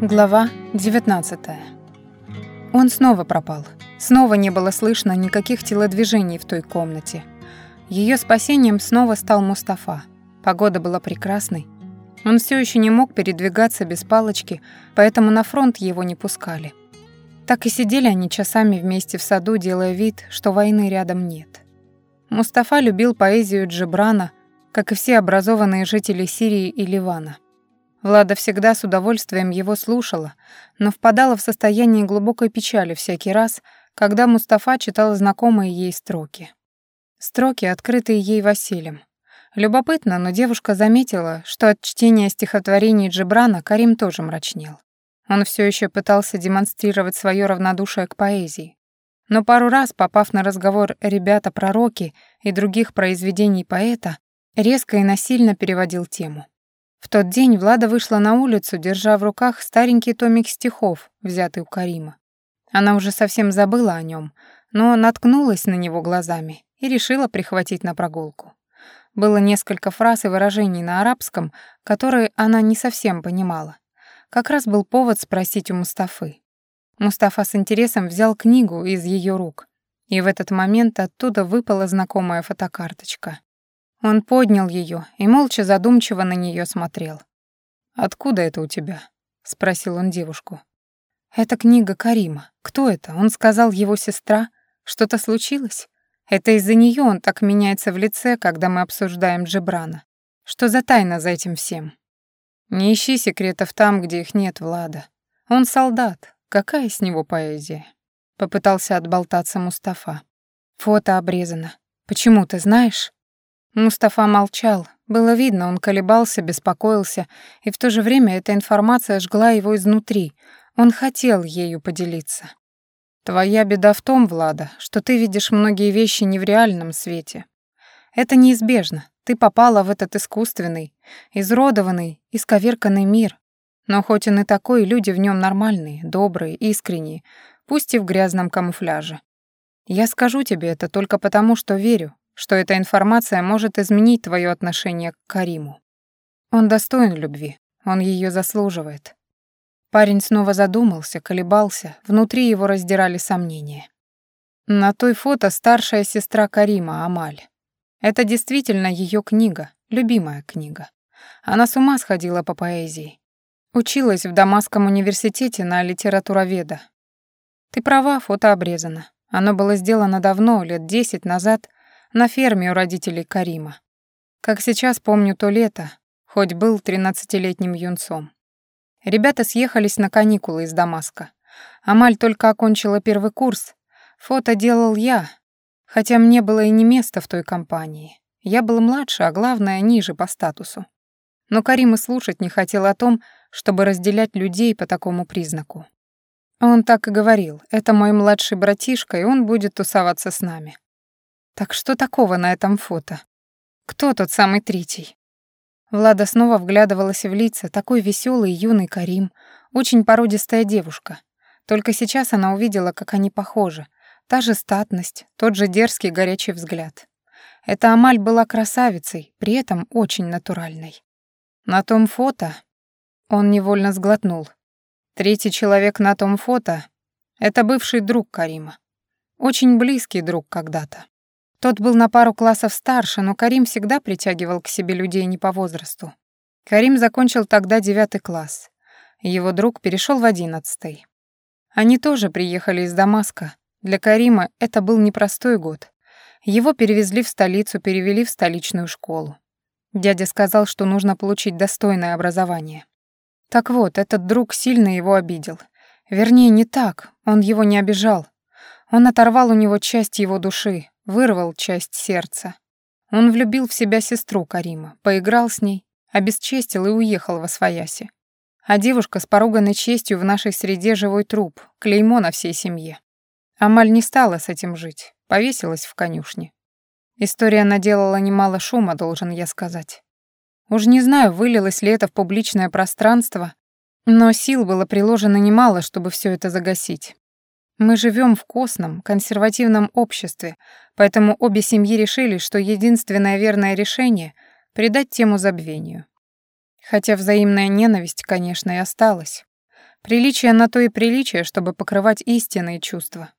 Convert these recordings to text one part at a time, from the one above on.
Глава 19. Он снова пропал. Снова не было слышно никаких телодвижений в той комнате. Ее спасением снова стал Мустафа. Погода была прекрасной. Он все еще не мог передвигаться без палочки, поэтому на фронт его не пускали. Так и сидели они часами вместе в саду, делая вид, что войны рядом нет. Мустафа любил поэзию Джебрана, как и все образованные жители Сирии и Ливана. Влада всегда с удовольствием его слушала, но впадала в состояние глубокой печали всякий раз, когда Мустафа читал знакомые ей строки. Строки, открытые ей Василием. Любопытно, но девушка заметила, что от чтения стихотворений Джибрана Карим тоже мрачнел. Он все еще пытался демонстрировать свое равнодушие к поэзии. Но пару раз, попав на разговор «Ребята-пророки» и других произведений поэта, резко и насильно переводил тему. В тот день Влада вышла на улицу, держа в руках старенький томик стихов, взятый у Карима. Она уже совсем забыла о нем, но наткнулась на него глазами и решила прихватить на прогулку. Было несколько фраз и выражений на арабском, которые она не совсем понимала. Как раз был повод спросить у Мустафы. Мустафа с интересом взял книгу из ее рук, и в этот момент оттуда выпала знакомая фотокарточка. Он поднял ее и молча задумчиво на нее смотрел. «Откуда это у тебя?» — спросил он девушку. «Это книга Карима. Кто это? Он сказал, его сестра. Что-то случилось? Это из-за нее он так меняется в лице, когда мы обсуждаем Джебрана. Что за тайна за этим всем?» «Не ищи секретов там, где их нет, Влада. Он солдат. Какая с него поэзия?» Попытался отболтаться Мустафа. «Фото обрезано. Почему, ты знаешь?» Мустафа молчал. Было видно, он колебался, беспокоился, и в то же время эта информация жгла его изнутри. Он хотел ею поделиться. «Твоя беда в том, Влада, что ты видишь многие вещи не в реальном свете. Это неизбежно. Ты попала в этот искусственный, изродованный, исковерканный мир. Но хоть он и такой, люди в нем нормальные, добрые, искренние, пусть и в грязном камуфляже. Я скажу тебе это только потому, что верю, что эта информация может изменить твое отношение к Кариму. Он достоин любви, он ее заслуживает. Парень снова задумался, колебался, внутри его раздирали сомнения. На той фото старшая сестра Карима, Амаль. Это действительно ее книга, любимая книга. Она с ума сходила по поэзии. Училась в Дамасском университете на литературоведа. Ты права, фото обрезано. Оно было сделано давно, лет десять назад, на ферме у родителей Карима. Как сейчас помню то лето, хоть был тринадцатилетним юнцом. Ребята съехались на каникулы из Дамаска. Амаль только окончила первый курс. Фото делал я, хотя мне было и не место в той компании. Я был младше, а главное, ниже по статусу. Но Карим и слушать не хотел о том, чтобы разделять людей по такому признаку. Он так и говорил, это мой младший братишка, и он будет тусоваться с нами. Так что такого на этом фото? Кто тот самый третий? Влада снова вглядывалась в лица, такой веселый юный Карим, очень породистая девушка. Только сейчас она увидела, как они похожи. Та же статность, тот же дерзкий горячий взгляд. Эта Амаль была красавицей, при этом очень натуральной. На том фото он невольно сглотнул. Третий человек на том фото — это бывший друг Карима. Очень близкий друг когда-то. Тот был на пару классов старше, но Карим всегда притягивал к себе людей не по возрасту. Карим закончил тогда девятый класс. Его друг перешел в одиннадцатый. Они тоже приехали из Дамаска. Для Карима это был непростой год. Его перевезли в столицу, перевели в столичную школу. Дядя сказал, что нужно получить достойное образование. Так вот, этот друг сильно его обидел. Вернее, не так, он его не обижал. Он оторвал у него часть его души, вырвал часть сердца. Он влюбил в себя сестру Карима, поиграл с ней, обесчестил и уехал во свояси. А девушка с поруганной честью в нашей среде живой труп, клеймо на всей семье. Амаль не стала с этим жить, повесилась в конюшне. История наделала немало шума, должен я сказать. Уж не знаю, вылилось ли это в публичное пространство, но сил было приложено немало, чтобы все это загасить. Мы живем в костном, консервативном обществе, поэтому обе семьи решили, что единственное верное решение — придать тему забвению. Хотя взаимная ненависть, конечно, и осталась. Приличие на то и приличие, чтобы покрывать истинные чувства.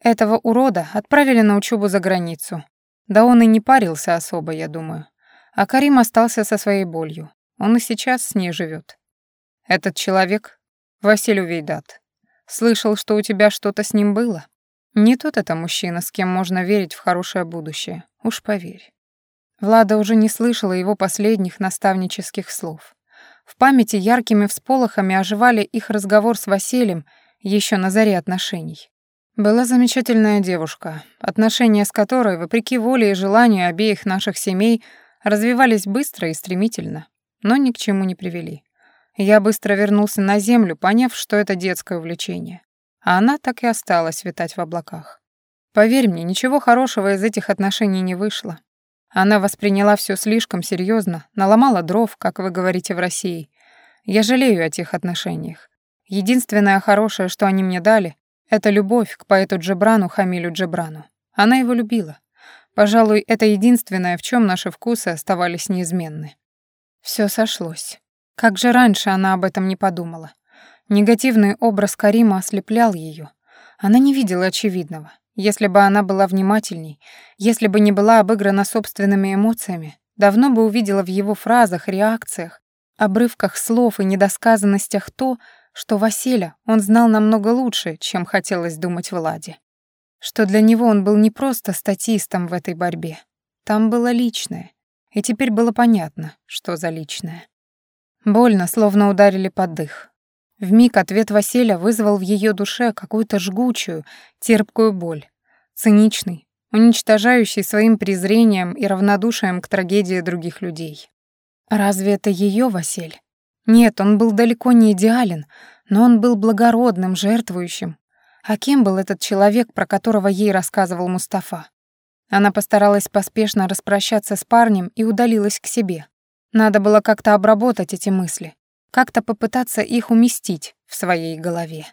Этого урода отправили на учебу за границу. Да он и не парился особо, я думаю. А Карим остался со своей болью. Он и сейчас с ней живет. Этот человек — Василий Вейдат. Слышал, что у тебя что-то с ним было? Не тот это мужчина, с кем можно верить в хорошее будущее. Уж поверь. Влада уже не слышала его последних наставнических слов. В памяти яркими всполохами оживали их разговор с Василием еще на заре отношений. Была замечательная девушка, отношения с которой, вопреки воле и желанию обеих наших семей, развивались быстро и стремительно, но ни к чему не привели. Я быстро вернулся на землю, поняв, что это детское увлечение. А она так и осталась витать в облаках. Поверь мне, ничего хорошего из этих отношений не вышло. Она восприняла все слишком серьезно, наломала дров, как вы говорите в России. Я жалею о тех отношениях. Единственное хорошее, что они мне дали, это любовь к поэту Джебрану Хамилю Джебрану. Она его любила. Пожалуй, это единственное, в чем наши вкусы оставались неизменны. Все сошлось. Как же раньше она об этом не подумала? Негативный образ Карима ослеплял ее. Она не видела очевидного. Если бы она была внимательней, если бы не была обыграна собственными эмоциями, давно бы увидела в его фразах, реакциях, обрывках слов и недосказанностях то, что Василя он знал намного лучше, чем хотелось думать Владе. Что для него он был не просто статистом в этой борьбе. Там было личное. И теперь было понятно, что за личное. Больно, словно ударили под дых. Вмиг ответ Василия вызвал в ее душе какую-то жгучую, терпкую боль. Циничный, уничтожающий своим презрением и равнодушием к трагедии других людей. Разве это ее Василь? Нет, он был далеко не идеален, но он был благородным, жертвующим. А кем был этот человек, про которого ей рассказывал Мустафа? Она постаралась поспешно распрощаться с парнем и удалилась к себе. Надо было как-то обработать эти мысли, как-то попытаться их уместить в своей голове.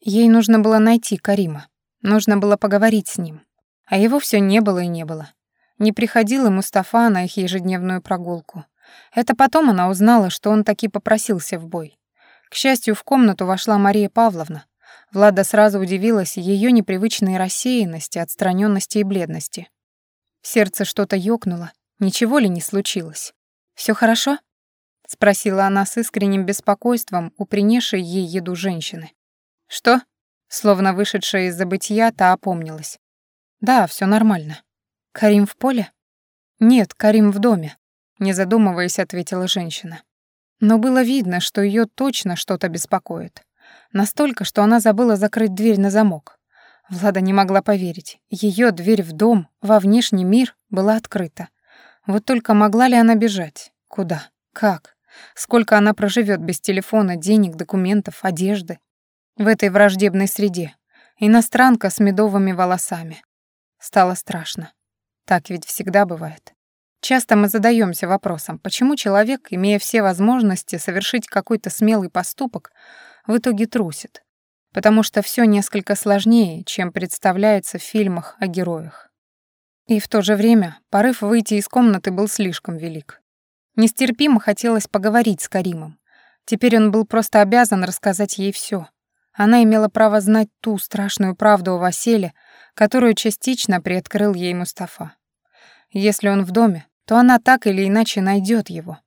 Ей нужно было найти Карима, нужно было поговорить с ним. А его все не было и не было. Не приходил и Мустафа на их ежедневную прогулку. Это потом она узнала, что он таки попросился в бой. К счастью, в комнату вошла Мария Павловна. Влада сразу удивилась ее непривычной рассеянности, отстраненности и бледности. В сердце что-то ёкнуло, ничего ли не случилось. Все хорошо?» — спросила она с искренним беспокойством у принесшей ей еду женщины. «Что?» — словно вышедшая из забытия, та опомнилась. «Да, все нормально. Карим в поле?» «Нет, Карим в доме», — не задумываясь, ответила женщина. Но было видно, что ее точно что-то беспокоит. Настолько, что она забыла закрыть дверь на замок. Влада не могла поверить. Ее дверь в дом, во внешний мир, была открыта. Вот только могла ли она бежать? Куда? Как? Сколько она проживет без телефона, денег, документов, одежды? В этой враждебной среде. Иностранка с медовыми волосами. Стало страшно. Так ведь всегда бывает. Часто мы задаемся вопросом, почему человек, имея все возможности совершить какой-то смелый поступок, в итоге трусит. Потому что все несколько сложнее, чем представляется в фильмах о героях. И в то же время порыв выйти из комнаты был слишком велик. Нестерпимо хотелось поговорить с Каримом. Теперь он был просто обязан рассказать ей все. Она имела право знать ту страшную правду о Василе, которую частично приоткрыл ей Мустафа. Если он в доме, то она так или иначе найдет его.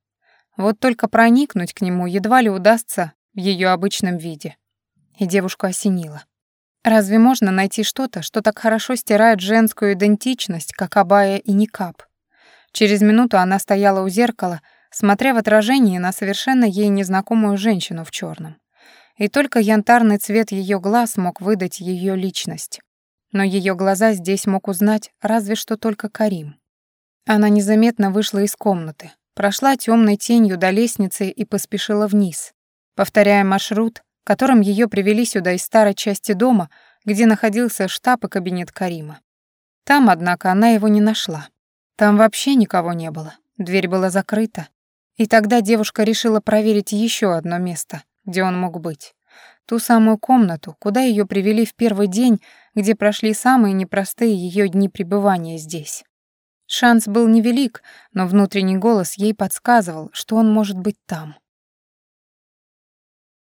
Вот только проникнуть к нему едва ли удастся в ее обычном виде. И девушку осенило. Разве можно найти что-то, что так хорошо стирает женскую идентичность, как абая и никап? Через минуту она стояла у зеркала, смотря в отражение на совершенно ей незнакомую женщину в черном. И только янтарный цвет ее глаз мог выдать ее личность. Но ее глаза здесь мог узнать разве что только Карим. Она незаметно вышла из комнаты, прошла темной тенью до лестницы и поспешила вниз, повторяя маршрут, которым ее привели сюда из старой части дома, где находился штаб и кабинет Карима. Там, однако, она его не нашла. Там вообще никого не было. Дверь была закрыта. И тогда девушка решила проверить еще одно место, где он мог быть. Ту самую комнату, куда ее привели в первый день, где прошли самые непростые ее дни пребывания здесь. Шанс был невелик, но внутренний голос ей подсказывал, что он может быть там.